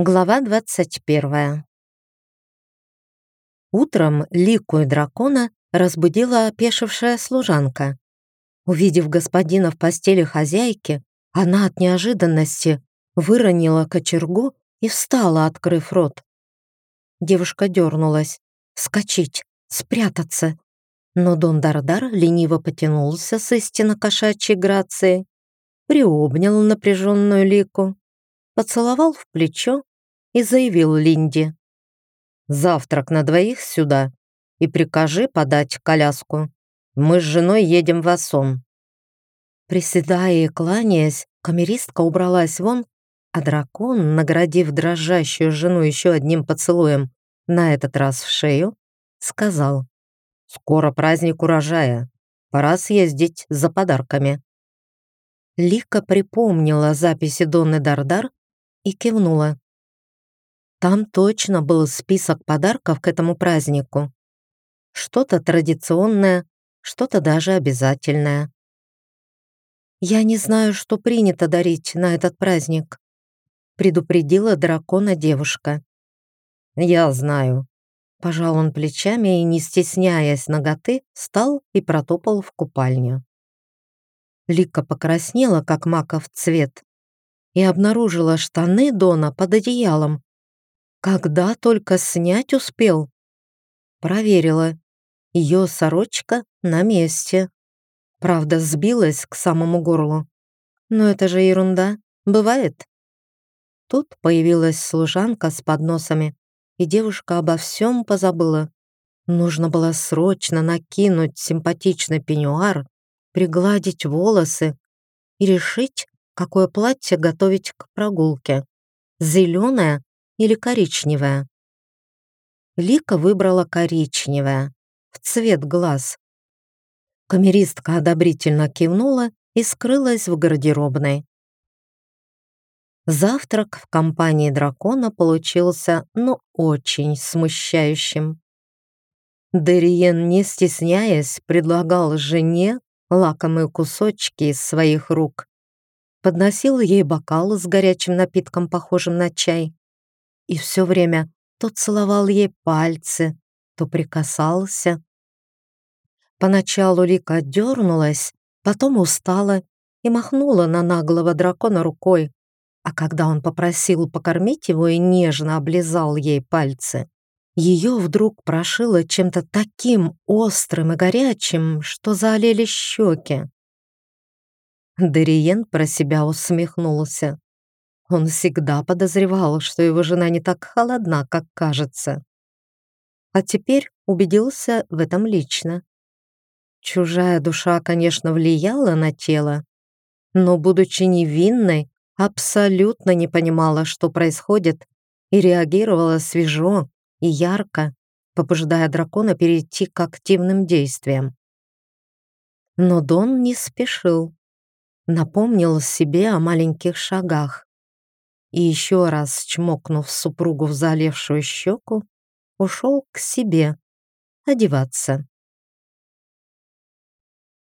Глава 21. Утром Лику и дракона разбудила опешившая служанка. Увидев господина в постели хозяйки, она от неожиданности выронила кочергу и встала, открыв рот. Девушка дернулась. Вскочить, спрятаться. Но Дон Дардар лениво потянулся с истинно кошачьей грацией, приобнял напряженную Лику, поцеловал в плечо и заявил Линде. «Завтрак на двоих сюда и прикажи подать коляску. Мы с женой едем в Асон». Приседая и кланяясь, камеристка убралась вон, а дракон, наградив дрожащую жену еще одним поцелуем, на этот раз в шею, сказал «Скоро праздник урожая, пора съездить за подарками». Лика припомнила записи Донны Дардар и кивнула. Там точно был список подарков к этому празднику. Что-то традиционное, что-то даже обязательное. «Я не знаю, что принято дарить на этот праздник», предупредила дракона девушка. «Я знаю». Пожал он плечами и, не стесняясь ноготы, встал и протопал в купальню. Лика покраснела, как маков цвет, и обнаружила штаны Дона под одеялом, когда только снять успел. Проверила. Ее сорочка на месте. Правда, сбилась к самому горлу. Но это же ерунда. Бывает. Тут появилась служанка с подносами, и девушка обо всем позабыла. Нужно было срочно накинуть симпатичный пеньюар, пригладить волосы и решить, какое платье готовить к прогулке. Зеленое или коричневая. Лика выбрала коричневое, в цвет глаз. Камеристка одобрительно кивнула и скрылась в гардеробной. Завтрак в компании дракона получился, ну, очень смущающим. Дериен, не стесняясь, предлагал жене лакомые кусочки из своих рук. Подносил ей бокал с горячим напитком, похожим на чай и все время то целовал ей пальцы, то прикасался. Поначалу Лика дернулась, потом устала и махнула на наглого дракона рукой, а когда он попросил покормить его и нежно облизал ей пальцы, ее вдруг прошило чем-то таким острым и горячим, что залили щеки. Дериен про себя усмехнулся. Он всегда подозревал, что его жена не так холодна, как кажется. А теперь убедился в этом лично. Чужая душа, конечно, влияла на тело, но, будучи невинной, абсолютно не понимала, что происходит, и реагировала свежо и ярко, побуждая дракона перейти к активным действиям. Но Дон не спешил. Напомнил себе о маленьких шагах и еще раз чмокнув супругу в залевшую щеку, ушел к себе одеваться.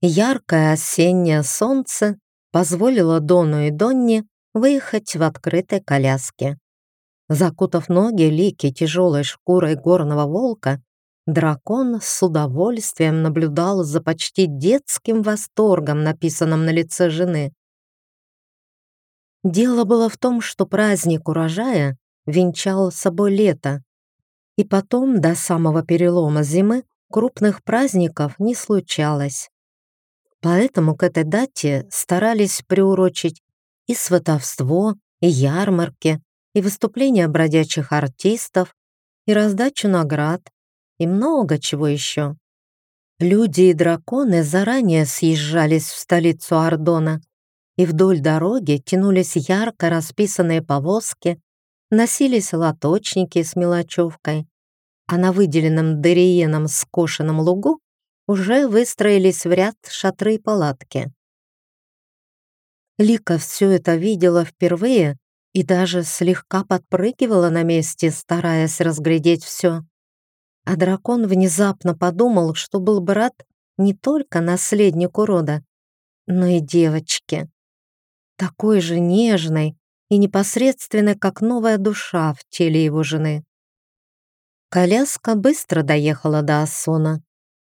Яркое осеннее солнце позволило Дону и Донне выехать в открытой коляске. Закутав ноги Лики тяжелой шкурой горного волка, дракон с удовольствием наблюдал за почти детским восторгом, написанным на лице жены. Дело было в том, что праздник урожая венчал собой лето, и потом, до самого перелома зимы, крупных праздников не случалось. Поэтому к этой дате старались приурочить и сватовство, и ярмарки, и выступления бродячих артистов, и раздачу наград, и много чего еще. Люди и драконы заранее съезжались в столицу Ордона, и вдоль дороги тянулись ярко расписанные повозки, носились лоточники с мелочевкой, а на выделенном Дериеном скошенном лугу уже выстроились в ряд шатры и палатки. Лика все это видела впервые и даже слегка подпрыгивала на месте, стараясь разглядеть все. А дракон внезапно подумал, что был брат не только наследнику рода, но и девочке такой же нежной, и непосредственной, как новая душа в теле его жены. Коляска быстро доехала до Ассона.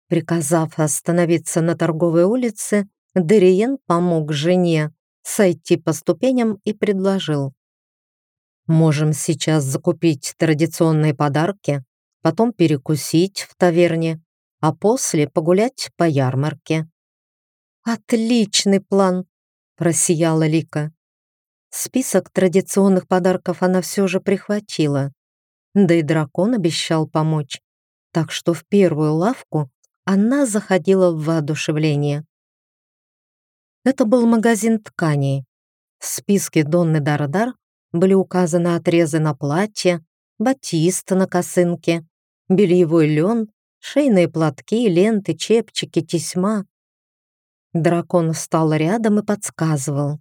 Приказав остановиться на торговой улице, Дериен помог жене сойти по ступеням и предложил. «Можем сейчас закупить традиционные подарки, потом перекусить в таверне, а после погулять по ярмарке». «Отличный план!» – просияла Лика. Список традиционных подарков она все же прихватила. Да и дракон обещал помочь. Так что в первую лавку она заходила в воодушевление. Это был магазин тканей. В списке Донны Дардар были указаны отрезы на платье, батист на косынке, бельевой лен, шейные платки, ленты, чепчики, тесьма. Дракон встал рядом и подсказывал.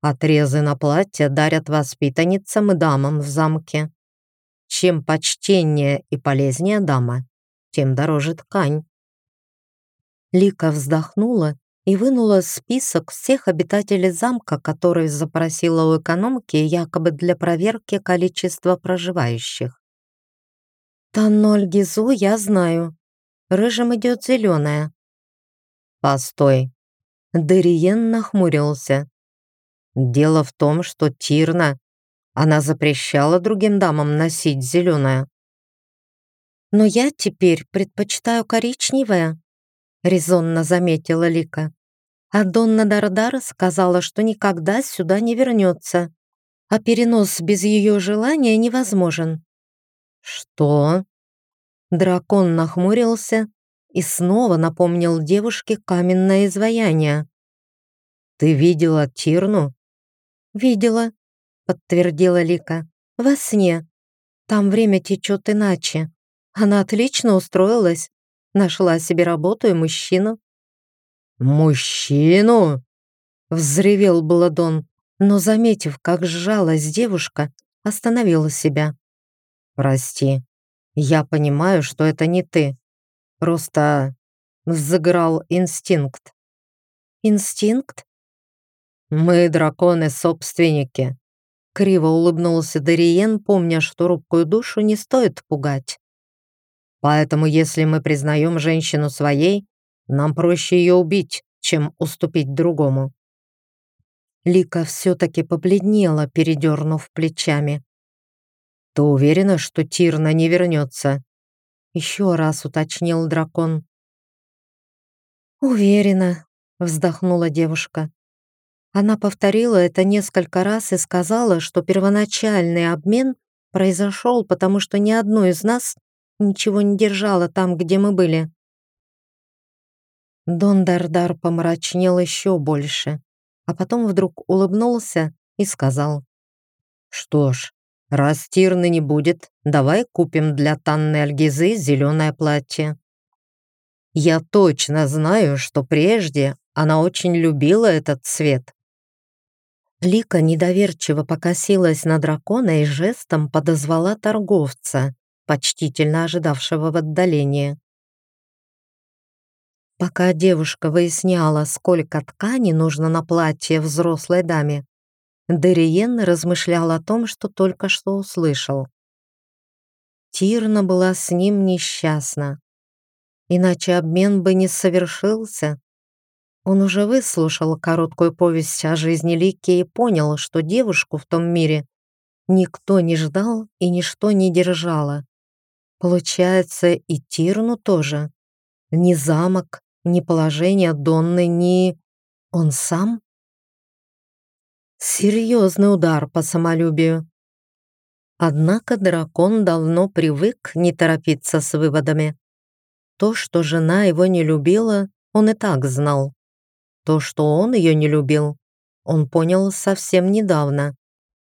Отрезы на платье дарят воспитанницам и дамам в замке. Чем почтеннее и полезнее дама, тем дороже ткань. Лика вздохнула и вынула список всех обитателей замка, который запросила у экономки якобы для проверки количества проживающих. «Танноль Гизу я знаю. Рыжим идет зеленая». «Постой». Дериен нахмурился. Дело в том, что Тирна, она запрещала другим дамам носить зеленое. «Но я теперь предпочитаю коричневое», — резонно заметила Лика. А Донна Дардар сказала, что никогда сюда не вернется, а перенос без ее желания невозможен. «Что?» Дракон нахмурился и снова напомнил девушке каменное изваяние. «Ты видела Тирну?» «Видела», — подтвердила Лика. «Во сне. Там время течет иначе. Она отлично устроилась. Нашла себе работу и мужчину». «Мужчину?» — взревел Бладон, но, заметив, как сжалась девушка, остановила себя. «Прости, я понимаю, что это не ты. Просто взыграл инстинкт». «Инстинкт?» «Мы драконы-собственники», — криво улыбнулся Дариен, помня, что робкую душу не стоит пугать. «Поэтому, если мы признаем женщину своей, нам проще ее убить, чем уступить другому». Лика все-таки побледнела, передернув плечами. «Ты уверена, что Тирна не вернется?» Еще раз уточнил дракон. «Уверена», — вздохнула девушка. Она повторила это несколько раз и сказала, что первоначальный обмен произошел, потому что ни одно из нас ничего не держало там, где мы были. Дон Дардар помрачнел еще больше, а потом вдруг улыбнулся и сказал. «Что ж, раз Тирны не будет, давай купим для Танны Альгизы зеленое платье. Я точно знаю, что прежде она очень любила этот цвет. Лика недоверчиво покосилась на дракона и жестом подозвала торговца, почтительно ожидавшего в отдалении. Пока девушка выясняла, сколько ткани нужно на платье взрослой даме, Дериен размышлял о том, что только что услышал. Тирна была с ним несчастна. Иначе обмен бы не совершился. Он уже выслушал короткую повесть о жизни Лики и понял, что девушку в том мире никто не ждал и ничто не держало. Получается, и Тирну тоже. Ни замок, ни положение Донны, ни... Он сам? Серьезный удар по самолюбию. Однако дракон давно привык не торопиться с выводами. То, что жена его не любила, он и так знал. То, что он ее не любил, он понял совсем недавно,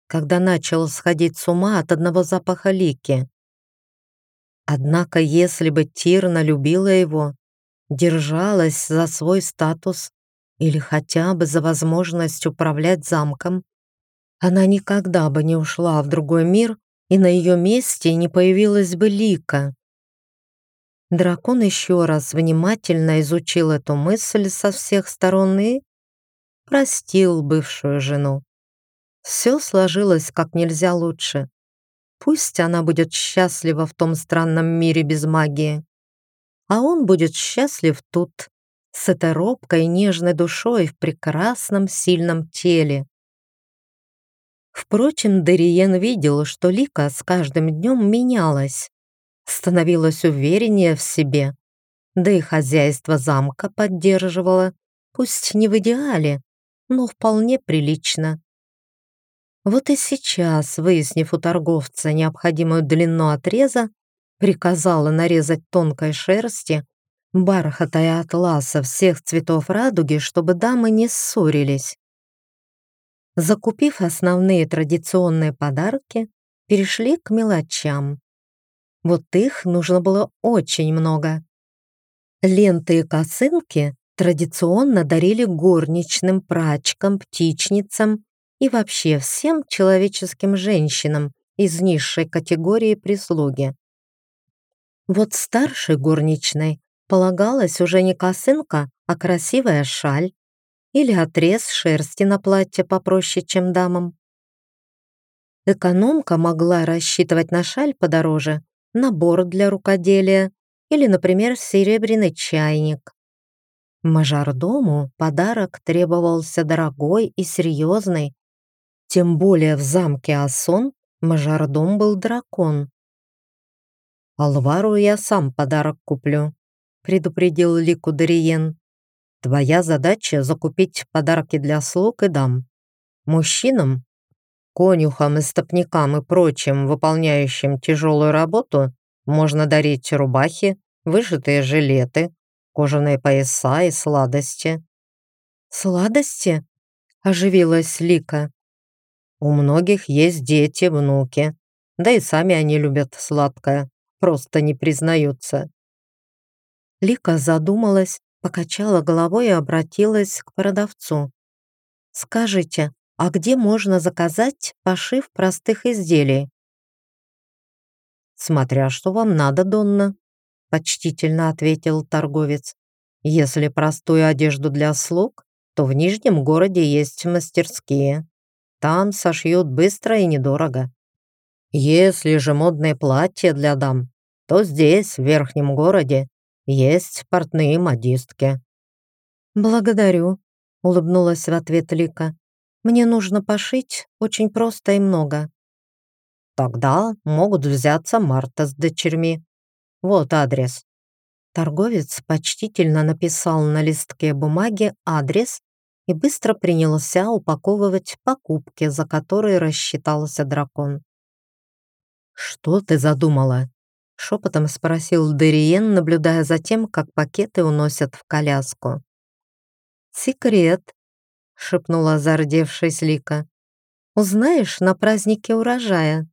когда начал сходить с ума от одного запаха лики. Однако, если бы Тирна любила его, держалась за свой статус или хотя бы за возможность управлять замком, она никогда бы не ушла в другой мир, и на ее месте не появилась бы Лика. Дракон еще раз внимательно изучил эту мысль со всех сторон и простил бывшую жену. Все сложилось как нельзя лучше. Пусть она будет счастлива в том странном мире без магии, а он будет счастлив тут, с этой нежной душой в прекрасном сильном теле. Впрочем, Дериен видел, что Лика с каждым днем менялась, становилась увереннее в себе, да и хозяйство замка поддерживала, пусть не в идеале, но вполне прилично. Вот и сейчас, выяснив у торговца необходимую длину отреза, приказала нарезать тонкой шерсти, бархата и атласа всех цветов радуги, чтобы дамы не ссорились. Закупив основные традиционные подарки, перешли к мелочам. Вот их нужно было очень много. Ленты и косынки традиционно дарили горничным, прачкам, птичницам и вообще всем человеческим женщинам из низшей категории прислуги. Вот старшей горничной полагалась уже не косынка, а красивая шаль или отрез шерсти на платье попроще, чем дамам. Экономка могла рассчитывать на шаль подороже, набор для рукоделия или, например, серебряный чайник. Мажордому подарок требовался дорогой и серьезный, тем более в замке Асон мажордом был дракон. «Алвару я сам подарок куплю», — предупредил Лику Дариен. «Твоя задача — закупить подарки для слуг и дам. Мужчинам, конюхам, истопникам и прочим, выполняющим тяжелую работу, можно дарить рубахи, вышитые жилеты, кожаные пояса и сладости». «Сладости?» — оживилась Лика. «У многих есть дети, внуки, да и сами они любят сладкое просто не признаются. Лика задумалась, покачала головой и обратилась к продавцу. «Скажите, а где можно заказать пошив простых изделий?» «Смотря что вам надо, Донна», — почтительно ответил торговец. «Если простую одежду для слуг, то в Нижнем городе есть мастерские. Там сошьют быстро и недорого. Если же модные платья для дам, то здесь, в верхнем городе, есть портные модистки». «Благодарю», — улыбнулась в ответ Лика. «Мне нужно пошить очень просто и много». «Тогда могут взяться Марта с дочерьми. Вот адрес». Торговец почтительно написал на листке бумаги адрес и быстро принялся упаковывать покупки, за которые рассчитался дракон. «Что ты задумала?» Шепотом спросил Дериен, наблюдая за тем, как пакеты уносят в коляску. «Секрет», — шепнула зардевшись Лика. «Узнаешь на празднике урожая».